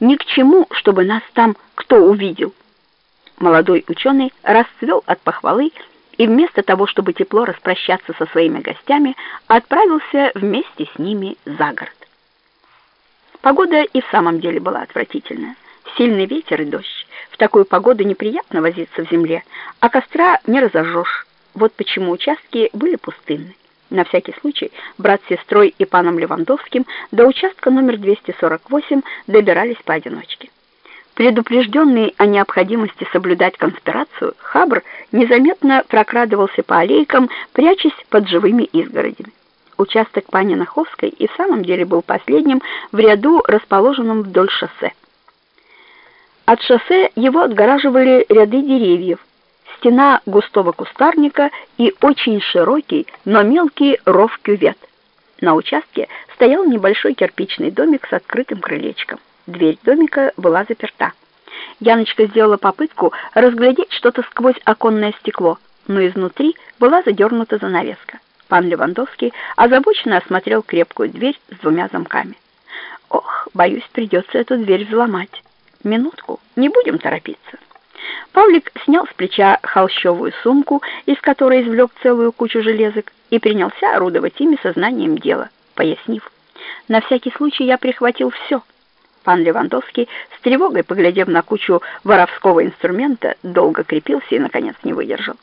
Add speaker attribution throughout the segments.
Speaker 1: Ни к чему, чтобы нас там кто увидел. Молодой ученый расцвел от похвалы и вместо того, чтобы тепло распрощаться со своими гостями, отправился вместе с ними за город. Погода и в самом деле была отвратительная. Сильный ветер и дождь. В такую погоду неприятно возиться в земле, а костра не разожжешь. Вот почему участки были пустынны. На всякий случай брат с сестрой и паном Левандовским до участка номер 248 добирались поодиночке. Предупрежденный о необходимости соблюдать конспирацию, Хабр незаметно прокрадывался по аллейкам, прячась под живыми изгородями. Участок пани Наховской и в самом деле был последним в ряду, расположенном вдоль шоссе. От шоссе его отгораживали ряды деревьев, стена густого кустарника и очень широкий, но мелкий ров-кювет. На участке стоял небольшой кирпичный домик с открытым крылечком. Дверь домика была заперта. Яночка сделала попытку разглядеть что-то сквозь оконное стекло, но изнутри была задернута занавеска. Пан Левандовский озабоченно осмотрел крепкую дверь с двумя замками. «Ох, боюсь, придется эту дверь взломать. Минутку, не будем торопиться». Павлик снял с плеча холщовую сумку, из которой извлек целую кучу железок, и принялся орудовать ими сознанием дела, пояснив. «На всякий случай я прихватил все». Пан Левандовский, с тревогой поглядев на кучу воровского инструмента, долго крепился и, наконец, не выдержал.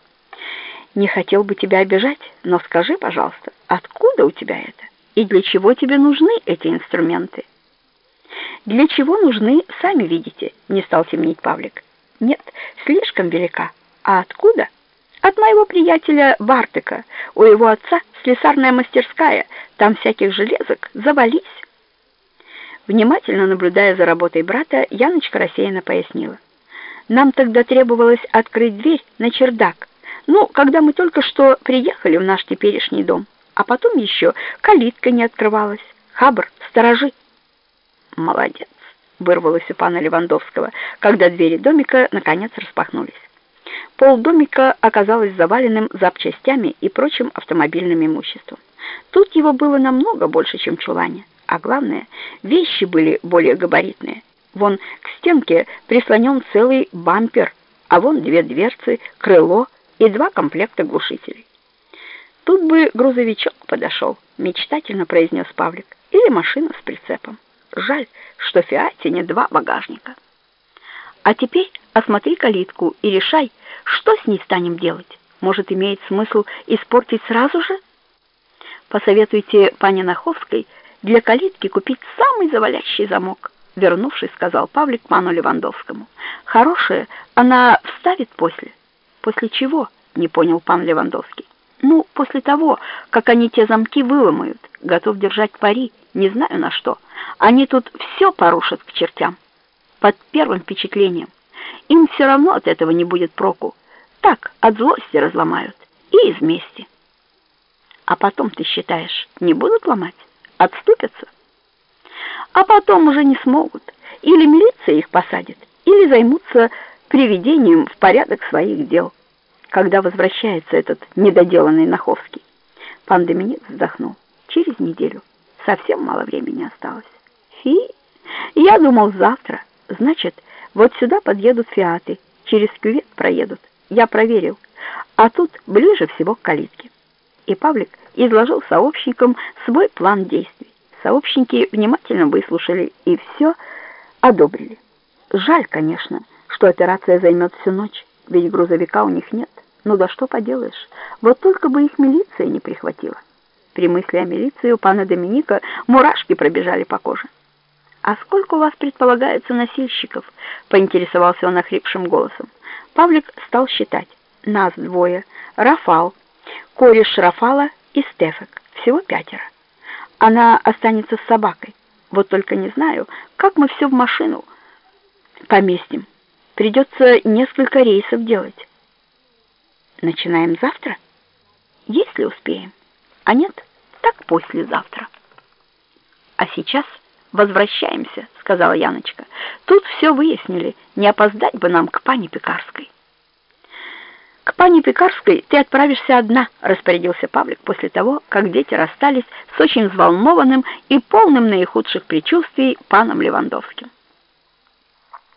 Speaker 1: «Не хотел бы тебя обижать, но скажи, пожалуйста, откуда у тебя это? И для чего тебе нужны эти инструменты?» «Для чего нужны, сами видите», — не стал темнить Павлик. «Нет, слишком велика. А откуда?» «От моего приятеля Бартыка. У его отца слесарная мастерская. Там всяких железок завались». Внимательно наблюдая за работой брата, Яночка рассеянно пояснила. «Нам тогда требовалось открыть дверь на чердак. Ну, когда мы только что приехали в наш теперешний дом. А потом еще калитка не открывалась. Хабр, сторожи!» «Молодец!» — вырвалось у пана Левандовского, когда двери домика наконец распахнулись. Пол домика оказалось заваленным запчастями и прочим автомобильным имуществом. Тут его было намного больше, чем чулане. А главное, вещи были более габаритные. Вон к стенке прислонен целый бампер, а вон две дверцы, крыло и два комплекта глушителей. Тут бы грузовичок подошел, мечтательно произнес Павлик, или машина с прицепом. Жаль, что в Фиате не два багажника. А теперь осмотри калитку и решай, что с ней станем делать. Может, имеет смысл испортить сразу же? Посоветуйте пане Наховской для калитки купить самый завалящий замок, вернувшись, сказал Павлик пану Левандовскому. Хорошее она вставит после. После чего? Не понял пан Левандовский. Ну, после того, как они те замки выломают, готов держать пари, не знаю на что. Они тут все порушат к чертям. Под первым впечатлением. Им все равно от этого не будет проку. Так, от злости разломают. И из мести. А потом, ты считаешь, не будут ломать? отступятся, а потом уже не смогут. Или милиция их посадит, или займутся приведением в порядок своих дел. Когда возвращается этот недоделанный Наховский? Пан Доминик вздохнул. Через неделю. Совсем мало времени осталось. Фи, я думал завтра. Значит, вот сюда подъедут фиаты, через кювет проедут. Я проверил. А тут ближе всего к калитке и Павлик изложил сообщникам свой план действий. Сообщники внимательно выслушали и все одобрили. Жаль, конечно, что операция займет всю ночь, ведь грузовика у них нет. Ну да что поделаешь, вот только бы их милиция не прихватила. При мысли о милиции у пана Доминика мурашки пробежали по коже. «А сколько у вас предполагается носильщиков?» — поинтересовался он охрипшим голосом. Павлик стал считать. «Нас двое. Рафал, кореш Рафала и Стефек. Всего пятеро. Она останется с собакой. Вот только не знаю, как мы все в машину поместим. Придется несколько рейсов делать. Начинаем завтра? Если успеем. А нет, так послезавтра. А сейчас возвращаемся, сказала Яночка. Тут все выяснили, не опоздать бы нам к пане Пекарской. «К пане Пекарской ты отправишься одна», — распорядился Павлик после того, как дети расстались с очень взволнованным и полным наихудших предчувствий паном Левандовским.